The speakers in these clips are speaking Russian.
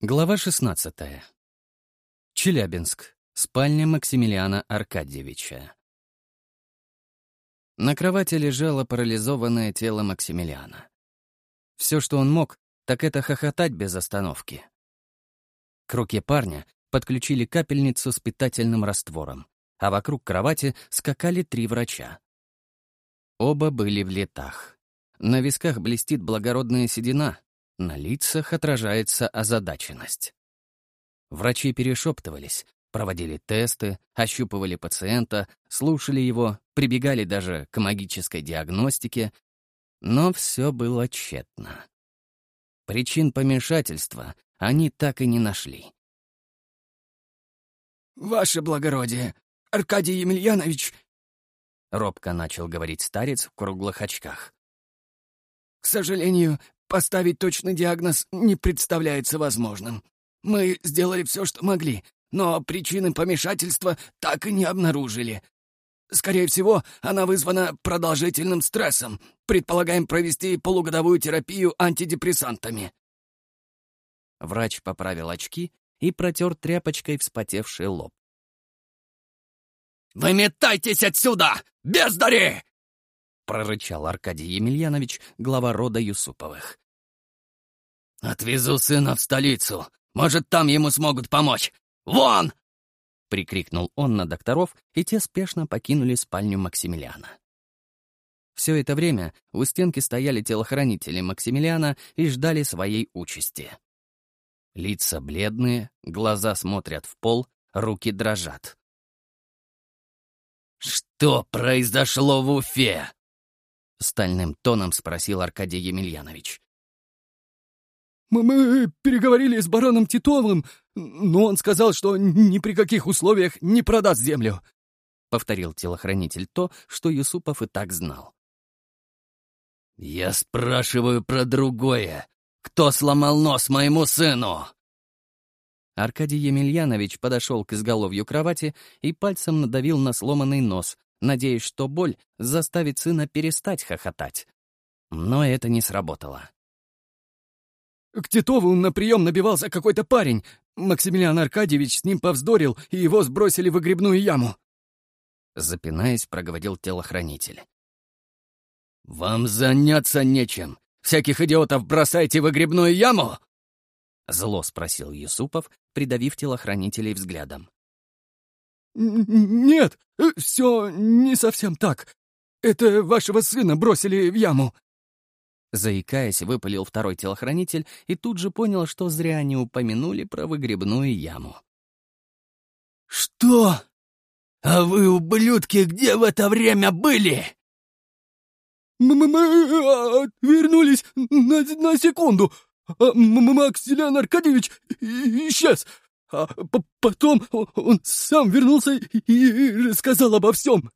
Глава 16. Челябинск. Спальня Максимилиана Аркадьевича. На кровати лежало парализованное тело Максимилиана. Все, что он мог, так это хохотать без остановки. К руке парня подключили капельницу с питательным раствором, а вокруг кровати скакали три врача. Оба были в летах. На висках блестит благородная седина, на лицах отражается озадаченность. Врачи перешептывались, проводили тесты, ощупывали пациента, слушали его, прибегали даже к магической диагностике, но все было тщетно. Причин помешательства они так и не нашли. «Ваше благородие, Аркадий Емельянович...» — робко начал говорить старец в круглых очках. «К сожалению, Поставить точный диагноз не представляется возможным. Мы сделали все, что могли, но причины помешательства так и не обнаружили. Скорее всего, она вызвана продолжительным стрессом. Предполагаем провести полугодовую терапию антидепрессантами. Врач поправил очки и протер тряпочкой вспотевший лоб. «Выметайтесь отсюда, бездари!» Прорычал Аркадий Емельянович, глава рода Юсуповых. «Отвезу сына в столицу. Может, там ему смогут помочь. Вон!» — прикрикнул он на докторов, и те спешно покинули спальню Максимилиана. Все это время у стенки стояли телохранители Максимилиана и ждали своей участи. Лица бледные, глаза смотрят в пол, руки дрожат. «Что произошло в Уфе?» — стальным тоном спросил Аркадий Емельянович. «Мы, «Мы переговорили с бароном Титовым, но он сказал, что ни при каких условиях не продаст землю», — повторил телохранитель то, что Юсупов и так знал. «Я спрашиваю про другое. Кто сломал нос моему сыну?» Аркадий Емельянович подошел к изголовью кровати и пальцем надавил на сломанный нос, надеясь, что боль заставит сына перестать хохотать. Но это не сработало. «К Титову на прием набивался какой-то парень. Максимилиан Аркадьевич с ним повздорил, и его сбросили в выгребную яму». Запинаясь, проговорил телохранитель. «Вам заняться нечем. Всяких идиотов бросайте в выгребную яму?» Зло спросил Юсупов, придавив телохранителей взглядом. «Нет, э, все не совсем так. Это вашего сына бросили в яму». Заикаясь, выпалил второй телохранитель и тут же понял, что зря они упомянули про выгребную яму. «Что? А вы, ублюдки, где в это время были?» «Мы, мы а, вернулись на, на секунду. А Максимилиан Аркадьевич исчез. А потом он сам вернулся и рассказал обо всем.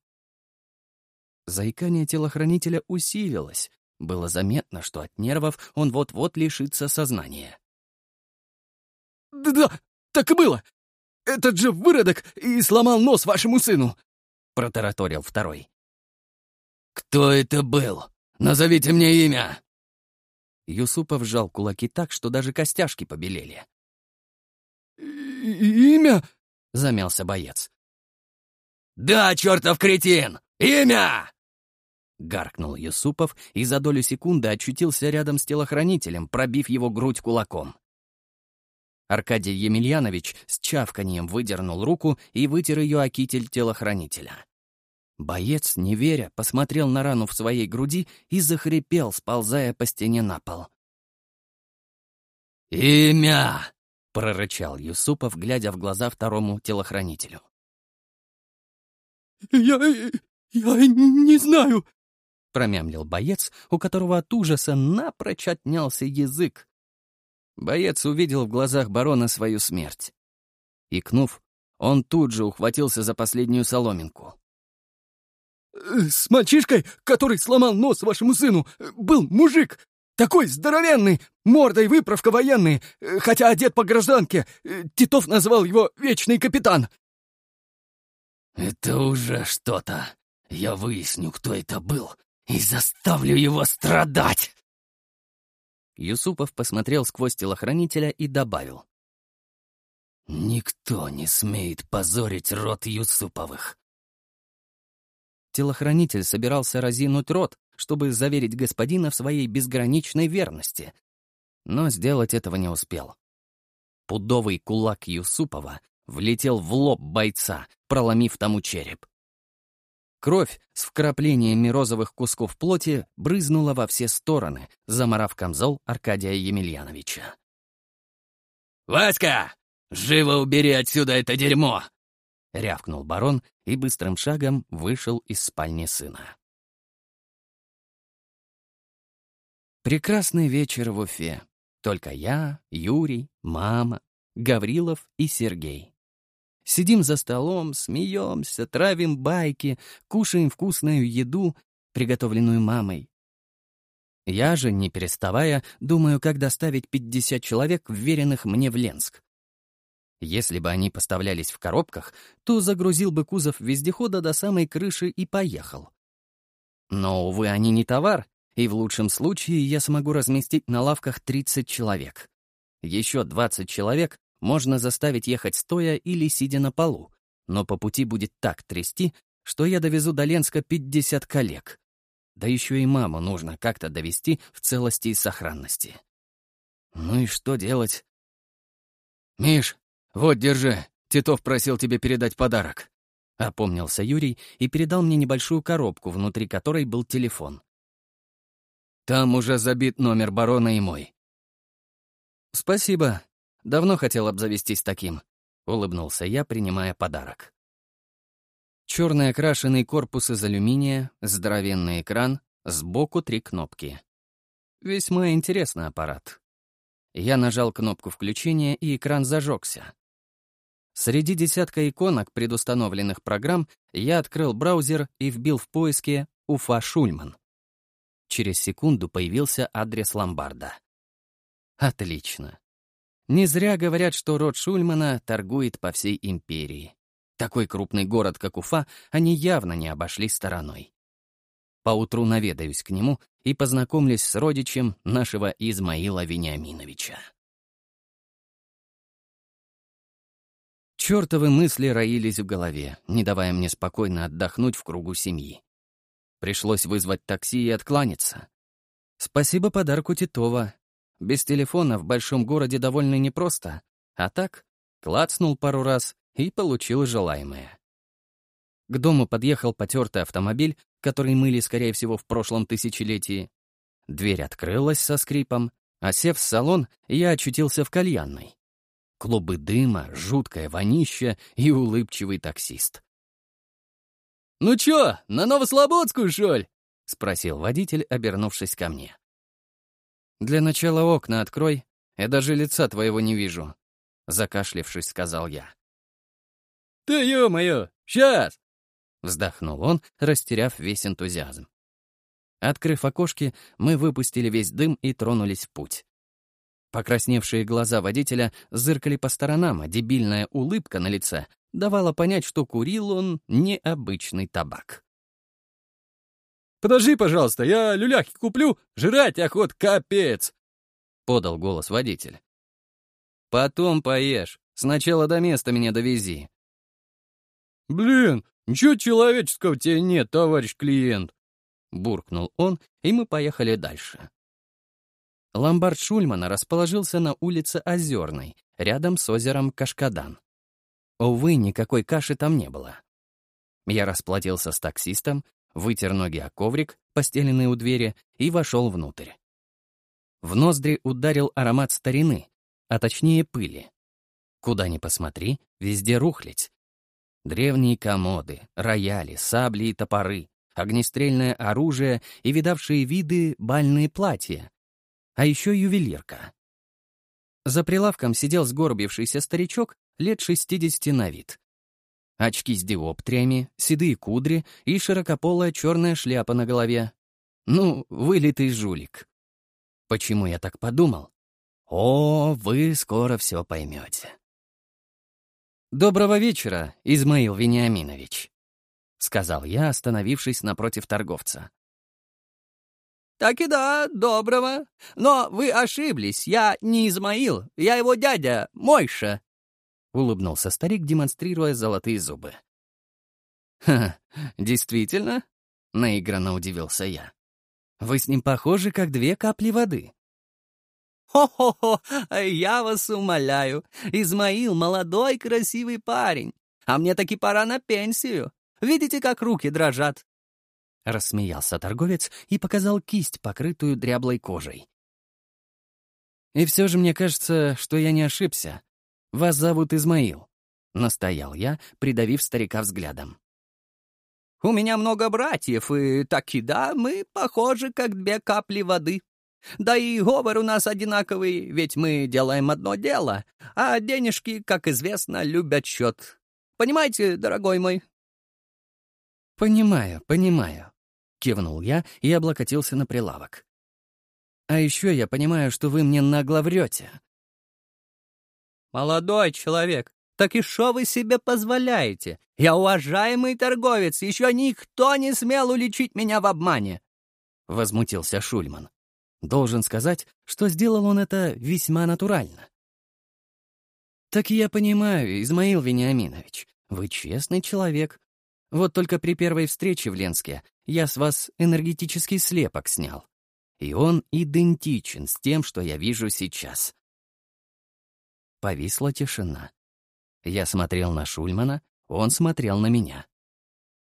Заикание телохранителя усилилось. Было заметно, что от нервов он вот-вот лишится сознания. «Да-да, так и было. Этот же выродок и сломал нос вашему сыну», — протараторил второй. «Кто это был? Назовите мне имя!» Юсупов сжал кулаки так, что даже костяшки побелели. «Имя?» — замялся боец. «Да, чертов кретин! Имя!» Гаркнул Юсупов и за долю секунды очутился рядом с телохранителем, пробив его грудь кулаком. Аркадий Емельянович с чавканием выдернул руку и вытер ее о китель телохранителя. Боец, не веря, посмотрел на рану в своей груди и захрипел, сползая по стене на пол. «Имя!» — прорычал Юсупов, глядя в глаза второму телохранителю. «Я... я не знаю», — промямлил боец, у которого от ужаса напрочь отнялся язык. Боец увидел в глазах барона свою смерть. Икнув, он тут же ухватился за последнюю соломинку. «С мальчишкой, который сломал нос вашему сыну, был мужик. Такой здоровенный, мордой выправка военный, хотя одет по гражданке. Титов назвал его «Вечный капитан». «Это уже что-то. Я выясню, кто это был, и заставлю его страдать!» Юсупов посмотрел сквозь телохранителя и добавил. Никто не смеет позорить род Юсуповых. Телохранитель собирался разинуть рот, чтобы заверить господина в своей безграничной верности. Но сделать этого не успел. Пудовый кулак Юсупова влетел в лоб бойца, проломив тому череп. Кровь с вкраплениями розовых кусков плоти брызнула во все стороны, заморав камзол Аркадия Емельяновича. «Васька, живо убери отсюда это дерьмо!» — рявкнул барон и быстрым шагом вышел из спальни сына. Прекрасный вечер в Уфе. Только я, Юрий, мама, Гаврилов и Сергей. Сидим за столом, смеемся, травим байки, кушаем вкусную еду, приготовленную мамой. Я же, не переставая, думаю, как доставить 50 человек, вверенных мне в Ленск. Если бы они поставлялись в коробках, то загрузил бы кузов вездехода до самой крыши и поехал. Но, увы, они не товар, и в лучшем случае я смогу разместить на лавках 30 человек. Еще 20 человек можно заставить ехать стоя или сидя на полу, но по пути будет так трясти, что я довезу до Ленска 50 коллег. Да еще и маму нужно как-то довести в целости и сохранности. Ну и что делать? «Миш, вот, держи. Титов просил тебе передать подарок». Опомнился Юрий и передал мне небольшую коробку, внутри которой был телефон. «Там уже забит номер барона и мой». «Спасибо. Давно хотел обзавестись таким», — улыбнулся я, принимая подарок. Черный окрашенный корпус из алюминия, здоровенный экран, сбоку три кнопки. Весьма интересный аппарат. Я нажал кнопку включения, и экран зажегся. Среди десятка иконок предустановленных программ я открыл браузер и вбил в поиске «Уфа Шульман». Через секунду появился адрес ломбарда. Отлично. Не зря говорят, что род Шульмана торгует по всей империи. Такой крупный город, как Уфа, они явно не обошли стороной. Поутру наведаюсь к нему и познакомлюсь с родичем нашего Измаила Вениаминовича. Чёртовы мысли роились в голове, не давая мне спокойно отдохнуть в кругу семьи. Пришлось вызвать такси и откланяться. Спасибо подарку Титова, без телефона в большом городе довольно непросто, а так клацнул пару раз и получил желаемое. К дому подъехал потертый автомобиль, который мыли, скорее всего, в прошлом тысячелетии. Дверь открылась со скрипом, а сев в салон, я очутился в кальянной. Клубы дыма, жуткое вонище и улыбчивый таксист. «Ну чё, на Новослободскую, шоль?» — спросил водитель, обернувшись ко мне. «Для начала окна открой, я даже лица твоего не вижу», — закашлившись, сказал я. «Да ё-моё, сейчас!» — вздохнул он, растеряв весь энтузиазм. Открыв окошки, мы выпустили весь дым и тронулись в путь. Покрасневшие глаза водителя зыркали по сторонам, а дебильная улыбка на лице давала понять, что курил он необычный табак. «Подожди, пожалуйста, я люляхи куплю, жрать охот капец!» — подал голос водитель. «Потом поешь. Сначала до места меня довези». «Блин, ничего человеческого тебе нет, товарищ клиент!» Буркнул он, и мы поехали дальше. Ломбард Шульмана расположился на улице Озерной, рядом с озером Кашкадан. Увы, никакой каши там не было. Я расплатился с таксистом, вытер ноги о коврик, постеленный у двери, и вошел внутрь. В ноздри ударил аромат старины, а точнее пыли. Куда ни посмотри, везде рухлядь. Древние комоды, рояли, сабли и топоры, огнестрельное оружие и видавшие виды бальные платья. А еще ювелирка. За прилавком сидел сгорбившийся старичок лет 60 на вид. Очки с диоптриями, седые кудри и широкополая черная шляпа на голове. Ну, вылитый жулик. Почему я так подумал? О, вы скоро все поймете. «Доброго вечера, Измаил Вениаминович», — сказал я, остановившись напротив торговца. «Так и да, доброго. Но вы ошиблись. Я не Измаил, я его дядя, Мойша», — улыбнулся старик, демонстрируя золотые зубы. «Ха, действительно?» — наигранно удивился я. «Вы с ним похожи, как две капли воды». «Хо-хо-хо! Я вас умоляю! Измаил — молодой красивый парень, а мне таки пора на пенсию. Видите, как руки дрожат?» Рассмеялся торговец и показал кисть, покрытую дряблой кожей. «И все же мне кажется, что я не ошибся. Вас зовут Измаил», — настоял я, придавив старика взглядом. «У меня много братьев, и так и да, мы похожи, как две капли воды. Да и говор у нас одинаковый, ведь мы делаем одно дело, а денежки, как известно, любят счет. Понимаете, дорогой мой?» «Понимаю, понимаю», — кивнул я и облокотился на прилавок. «А еще я понимаю, что вы мне нагло врете. «Молодой человек, так и что вы себе позволяете? Я уважаемый торговец, еще никто не смел уличить меня в обмане!» Возмутился Шульман. Должен сказать, что сделал он это весьма натурально. «Так я понимаю, Измаил Вениаминович, вы честный человек. Вот только при первой встрече в Ленске я с вас энергетический слепок снял. И он идентичен с тем, что я вижу сейчас. Повисла тишина. Я смотрел на Шульмана, он смотрел на меня.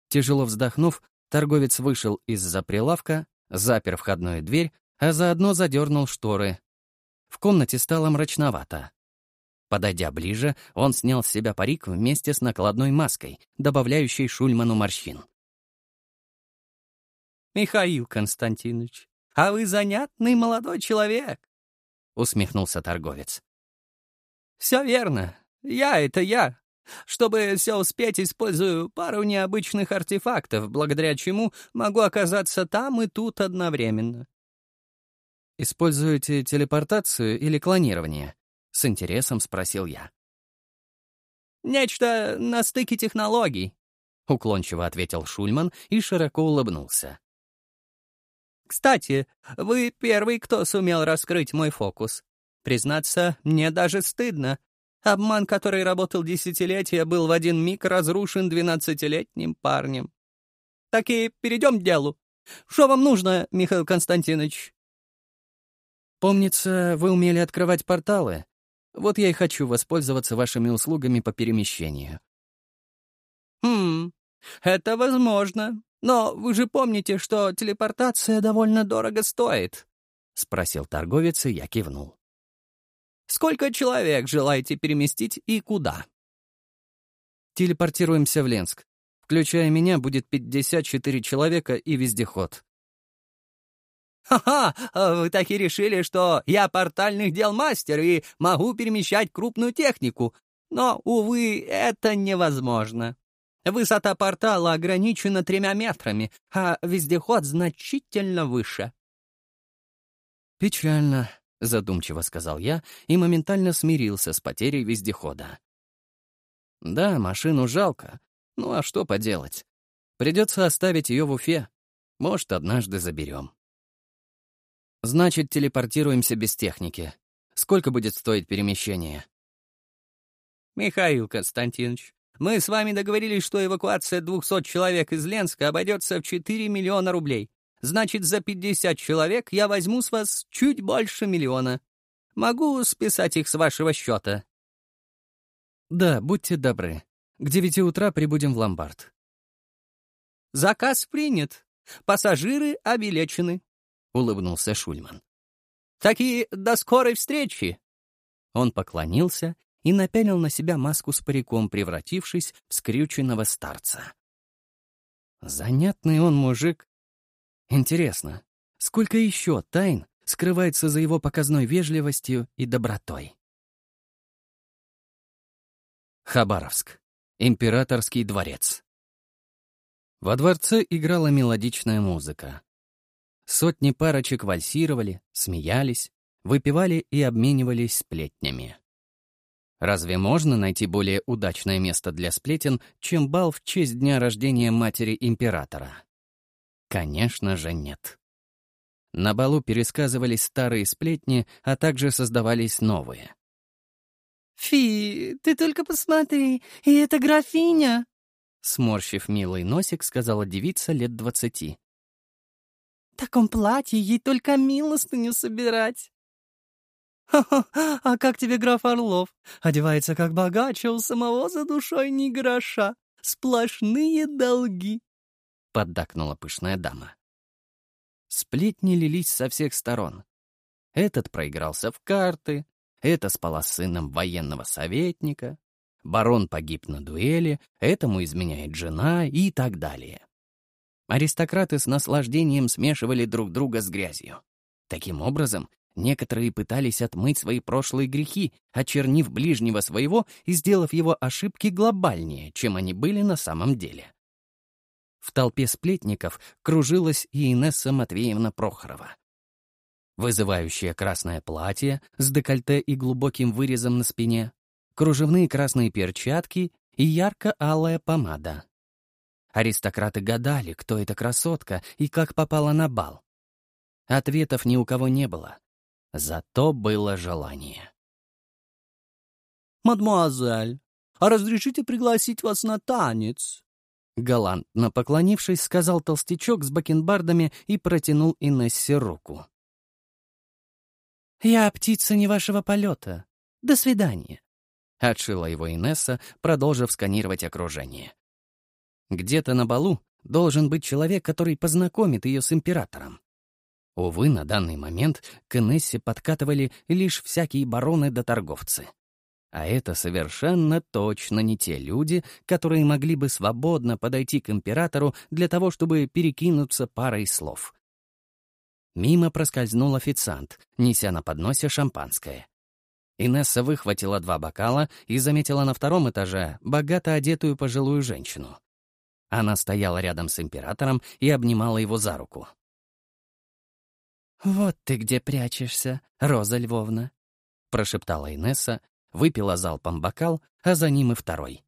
Тяжело вздохнув, торговец вышел из-за прилавка, запер входную дверь, а заодно задернул шторы. В комнате стало мрачновато. Подойдя ближе, он снял с себя парик вместе с накладной маской, добавляющей Шульману морщин. «Михаил Константинович, а вы занятный молодой человек!» — усмехнулся торговец. «Все верно. Я — это я. Чтобы все успеть, использую пару необычных артефактов, благодаря чему могу оказаться там и тут одновременно». «Используете телепортацию или клонирование?» — с интересом спросил я. «Нечто на стыке технологий», — уклончиво ответил Шульман и широко улыбнулся. «Кстати, вы первый, кто сумел раскрыть мой фокус. Признаться, мне даже стыдно. Обман, который работал десятилетия, был в один миг разрушен двенадцатилетним парнем. Так и перейдем к делу. Что вам нужно, Михаил Константинович? Помнится, вы умели открывать порталы. Вот я и хочу воспользоваться вашими услугами по перемещению. Хм, это возможно. Но вы же помните, что телепортация довольно дорого стоит? — спросил торговец, и я кивнул. Сколько человек желаете переместить и куда? Телепортируемся в Ленск. Включая меня, будет 54 человека и вездеход. «Ха-ха! Вы так и решили, что я портальных дел мастер и могу перемещать крупную технику. Но, увы, это невозможно. Высота портала ограничена тремя метрами, а вездеход значительно выше». «Печально», — задумчиво сказал я и моментально смирился с потерей вездехода. «Да, машину жалко. Ну а что поделать? Придется оставить ее в Уфе. Может, однажды заберем». «Значит, телепортируемся без техники. Сколько будет стоить перемещение?» «Михаил Константинович, мы с вами договорились, что эвакуация 200 человек из Ленска обойдется в 4 миллиона рублей. Значит, за 50 человек я возьму с вас чуть больше миллиона. Могу списать их с вашего счета?» «Да, будьте добры. К девяти утра прибудем в ломбард». «Заказ принят. Пассажиры обелечены», — улыбнулся Шульман. «Таки до скорой встречи!» Он поклонился и напялил на себя маску с париком, превратившись в скрюченного старца. Занятный он мужик, Интересно, сколько еще тайн скрывается за его показной вежливостью и добротой? Хабаровск. Императорский дворец. Во дворце играла мелодичная музыка. Сотни парочек вальсировали, смеялись, выпивали и обменивались сплетнями. Разве можно найти более удачное место для сплетен, чем бал в честь дня рождения матери императора? Конечно же, нет. На балу пересказывались старые сплетни, а также создавались новые. «Фи, ты только посмотри, и это графиня!» Сморщив милый носик, сказала девица лет двадцати. «В таком платье ей только милостыню собирать!» «Ха-ха, а как тебе граф Орлов? Одевается как богаче, у самого за душой ни гроша. Сплошные долги!» — поддакнула пышная дама. Сплетни лились со всех сторон. Этот проигрался в карты, это спала с сыном военного советника, барон погиб на дуэли, этому изменяет жена и так далее. Аристократы с наслаждением смешивали друг друга с грязью. Таким образом, некоторые пытались отмыть свои прошлые грехи, очернив ближнего своего и сделав его ошибки глобальнее, чем они были на самом деле. В толпе сплетников кружилась и Инесса Матвеевна Прохорова. Вызывающее красное платье с декольте и глубоким вырезом на спине, кружевные красные перчатки и ярко-алая помада. Аристократы гадали, кто эта красотка и как попала на бал. Ответов ни у кого не было. Зато было желание. «Мадемуазель, а разрешите пригласить вас на танец?» Галантно поклонившись, сказал толстячок с бакенбардами и протянул Инессе руку. «Я птица не вашего полета. До свидания», — отшила его Инесса, продолжив сканировать окружение. Где-то на балу должен быть человек, который познакомит ее с императором. Увы, на данный момент к Инессе подкатывали лишь всякие бароны да торговцы. А это совершенно точно не те люди, которые могли бы свободно подойти к императору для того, чтобы перекинуться парой слов. Мимо проскользнул официант, неся на подносе шампанское. Инесса выхватила два бокала и заметила на втором этаже богато одетую пожилую женщину. Она стояла рядом с императором и обнимала его за руку. «Вот ты где прячешься, Роза Львовна», — прошептала Инесса, выпила залпом бокал, а за ним и второй.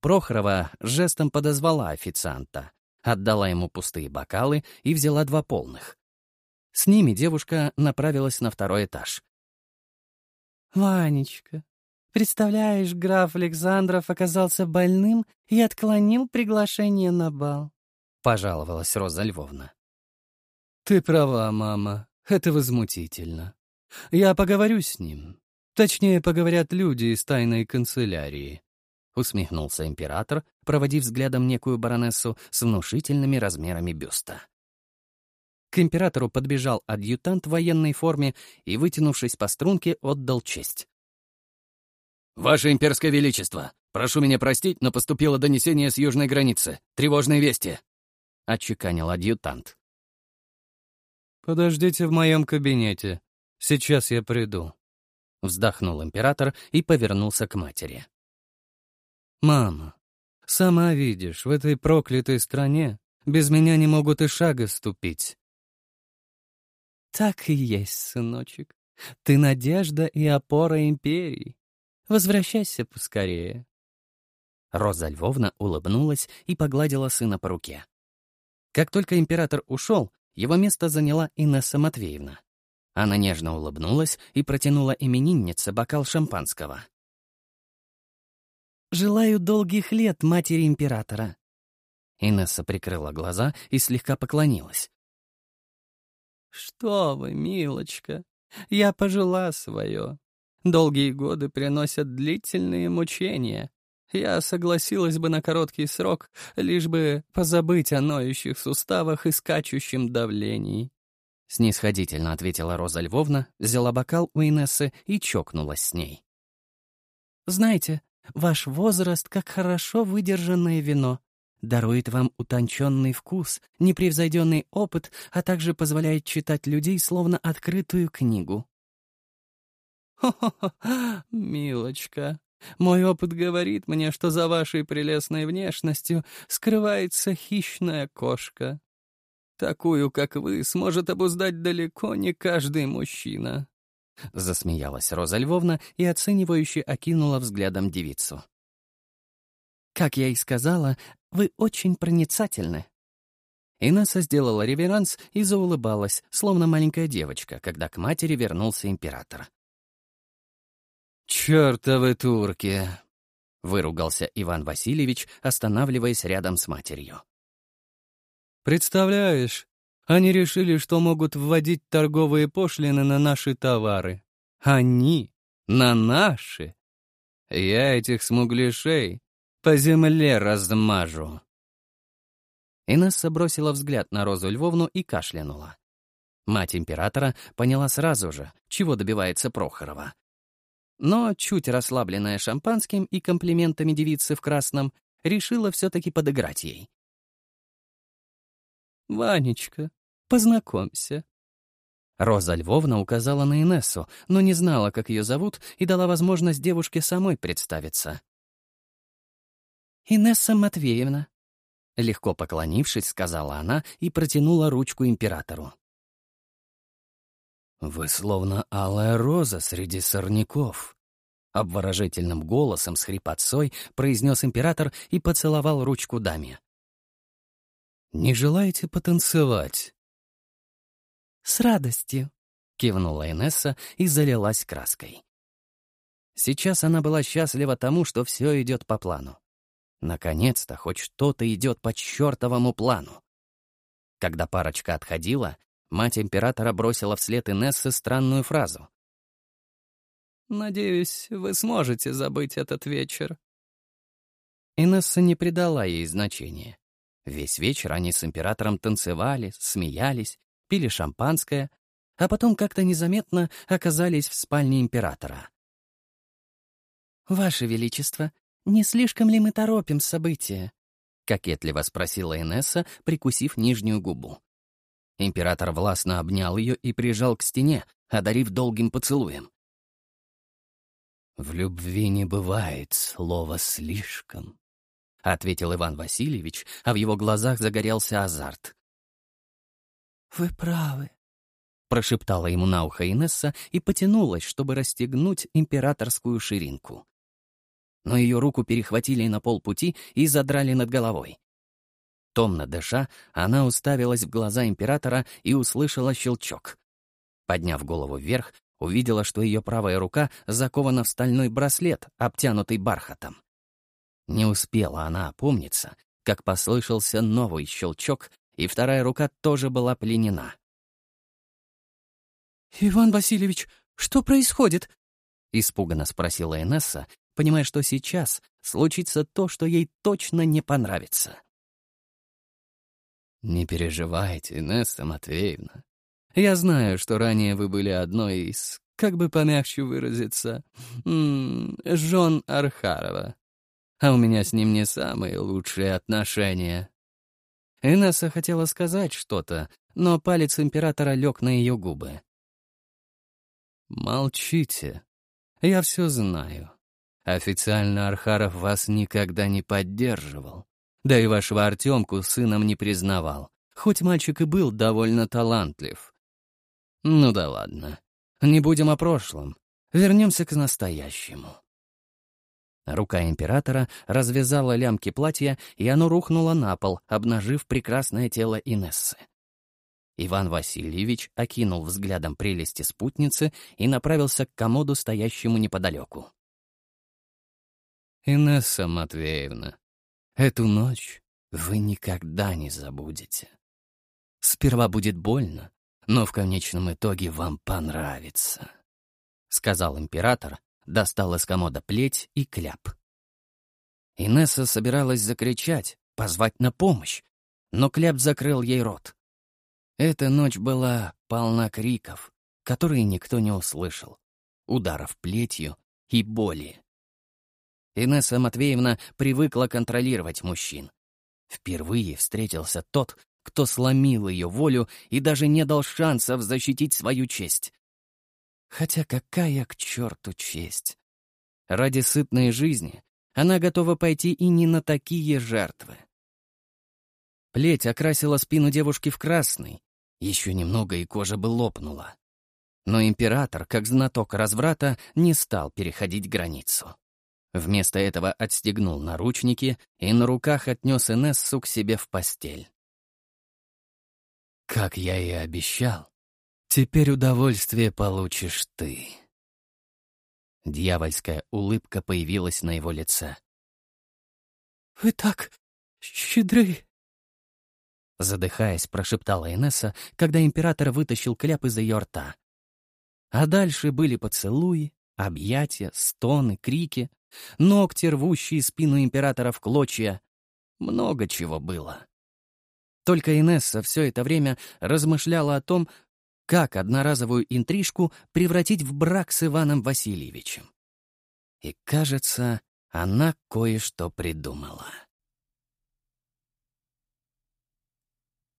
Прохорова жестом подозвала официанта, отдала ему пустые бокалы и взяла два полных. С ними девушка направилась на второй этаж. «Ванечка, представляешь, граф Александров оказался больным и отклонил приглашение на бал», — пожаловалась Роза Львовна. «Ты права, мама, это возмутительно. Я поговорю с ним. Точнее, поговорят люди из тайной канцелярии», — усмехнулся император, проводив взглядом некую баронессу с внушительными размерами бюста. К императору подбежал адъютант в военной форме и, вытянувшись по струнке, отдал честь. «Ваше имперское величество, прошу меня простить, но поступило донесение с южной границы. Тревожные вести», — отчеканил адъютант. «Подождите в моем кабинете. Сейчас я приду», — вздохнул император и повернулся к матери. «Мама, сама видишь, в этой проклятой стране без меня не могут и шага ступить. Так и есть, сыночек. Ты надежда и опора империи. Возвращайся поскорее. Роза Львовна улыбнулась и погладила сына по руке. Как только император ушел, его место заняла Инесса Матвеевна. Она нежно улыбнулась и протянула имениннице бокал шампанского. «Желаю долгих лет матери императора». Инесса прикрыла глаза и слегка поклонилась. «Что вы, милочка, я пожила свое. Долгие годы приносят длительные мучения. Я согласилась бы на короткий срок, лишь бы позабыть о ноющих суставах и скачущем давлении». Снисходительно ответила Роза Львовна, взяла бокал у Инессы и чокнулась с ней. «Знаете, ваш возраст как хорошо выдержанное вино дарует вам утонченный вкус, непревзойденный опыт, а также позволяет читать людей словно открытую книгу. «Хо-хо-хо, милочка, мой опыт говорит мне, что за вашей прелестной внешностью скрывается хищная кошка. Такую, как вы, сможет обуздать далеко не каждый мужчина». Засмеялась Роза Львовна и оценивающе окинула взглядом девицу. «Как я и сказала, вы очень проницательны». Инесса сделала реверанс и заулыбалась, словно маленькая девочка, когда к матери вернулся император. «Чёртовы турки!» — выругался Иван Васильевич, останавливаясь рядом с матерью. «Представляешь, они решили, что могут вводить торговые пошлины на наши товары. Они на наши. Я этих смуглишей по земле размажу». Инесса бросила взгляд на Розу Львовну и кашлянула. Мать императора поняла сразу же, чего добивается Прохорова. Но, чуть расслабленная шампанским и комплиментами девицы в красном, решила все-таки подыграть ей. «Ванечка, познакомься». Роза Львовна указала на Инессу, но не знала, как ее зовут, и дала возможность девушке самой представиться. «Инесса Матвеевна», — легко поклонившись, сказала она и протянула ручку императору. «Вы словно алая роза среди сорняков», — обворожительным голосом с хрипотцой произнес император и поцеловал ручку даме. «Не желаете потанцевать?» «С радостью», — кивнула Инесса и залилась краской. Сейчас она была счастлива тому, что все идет по плану. Наконец-то хоть что-то идет по чертовому плану. Когда парочка отходила, Мать императора бросила вслед Инессы странную фразу. «Надеюсь, вы сможете забыть этот вечер». Инесса не придала ей значения. Весь вечер они с императором танцевали, смеялись, пили шампанское, а потом как-то незаметно оказались в спальне императора. «Ваше Величество, не слишком ли мы торопим события?» — кокетливо спросила Инесса, прикусив нижнюю губу. Император властно обнял ее и прижал к стене, одарив долгим поцелуем. «В любви не бывает слова «слишком», — ответил Иван Васильевич, а в его глазах загорелся азарт. «Вы правы», — прошептала ему на ухо Инесса и потянулась, чтобы расстегнуть императорскую ширинку. Но ее руку перехватили на полпути и задрали над головой. Томно дыша, она уставилась в глаза императора и услышала щелчок. Подняв голову вверх, увидела, что ее правая рука закована в стальной браслет, обтянутый бархатом. Не успела она опомниться, как послышался новый щелчок, и вторая рука тоже была пленена. «Иван Васильевич, что происходит?» — испуганно спросила Энесса, понимая, что сейчас случится то, что ей точно не понравится. «Не переживайте, Инесса Матвеевна. Я знаю, что ранее вы были одной из, как бы помягче выразиться, -м, жен Архарова. А у меня с ним не самые лучшие отношения». Инесса хотела сказать что-то, но палец императора лег на ее губы. «Молчите. Я все знаю. Официально Архаров вас никогда не поддерживал. Да и вашего Артемку сыном не признавал, хоть мальчик и был довольно талантлив. Ну да ладно. Не будем о прошлом. Вернемся к настоящему. Рука императора развязала лямки платья, и оно рухнуло на пол, обнажив прекрасное тело Инессы. Иван Васильевич окинул взглядом прелести спутницы и направился к комоду, стоящему неподалеку. «Инесса Матвеевна, Эту ночь вы никогда не забудете. Сперва будет больно, но в конечном итоге вам понравится», — сказал император, достал из комода плеть и кляп. Инесса собиралась закричать, позвать на помощь, но кляп закрыл ей рот. Эта ночь была полна криков, которые никто не услышал, ударов плетью и боли. Инесса Матвеевна привыкла контролировать мужчин. Впервые встретился тот, кто сломил ее волю и даже не дал шансов защитить свою честь. Хотя какая к черту честь? Ради сытной жизни она готова пойти и не на такие жертвы. Плеть окрасила спину девушки в красный. Еще немного, и кожа бы лопнула. Но император, как знаток разврата, не стал переходить границу. Вместо этого отстегнул наручники и на руках отнес Инессу к себе в постель. «Как я и обещал, теперь удовольствие получишь ты». Дьявольская улыбка появилась на его лице. «Вы так щедры!» Задыхаясь, прошептала Инесса, когда император вытащил кляп из ее рта. А дальше были поцелуи, объятия, стоны, крики, ногти, рвущие спину императора в клочья. Много чего было. Только Инесса все это время размышляла о том, как одноразовую интрижку превратить в брак с Иваном Васильевичем. И, кажется, она кое-что придумала.